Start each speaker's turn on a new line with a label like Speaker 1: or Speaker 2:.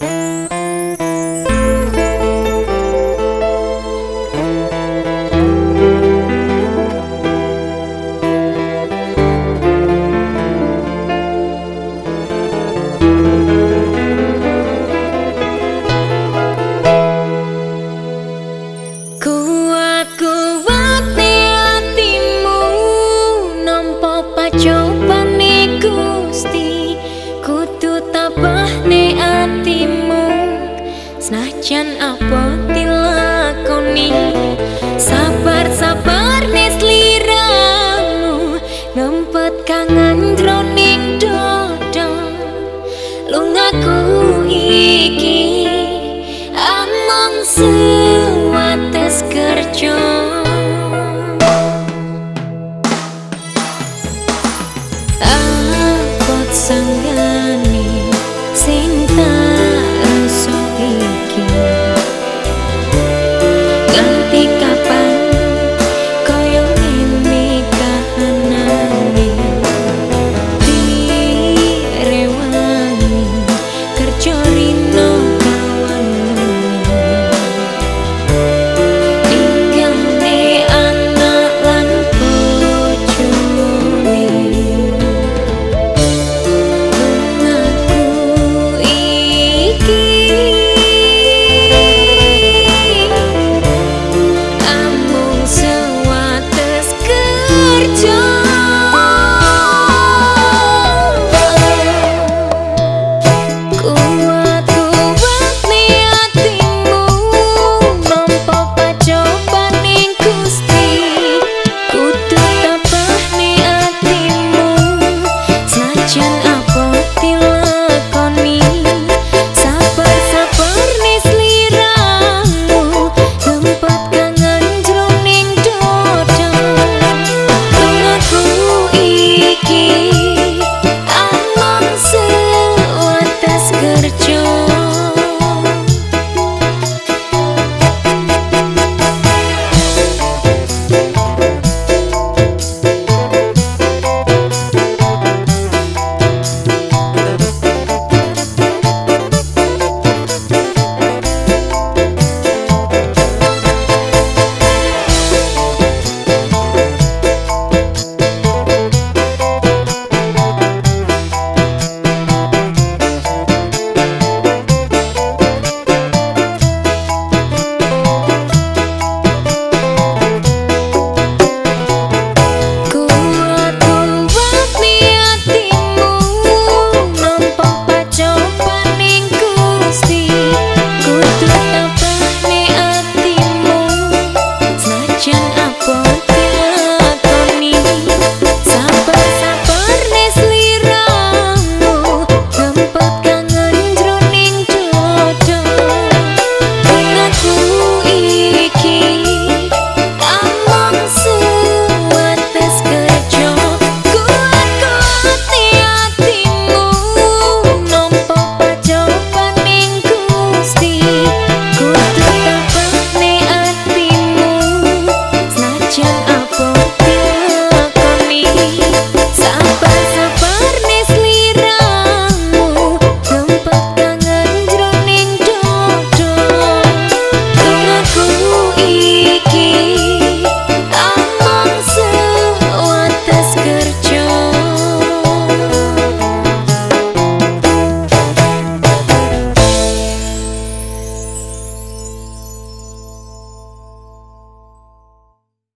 Speaker 1: Música apa dilakoni? Sabar sabar nes liramu Ngempet kangen droning dodo. Lungaku iki Among sewates kerja. Apot sanggani sing tak ganti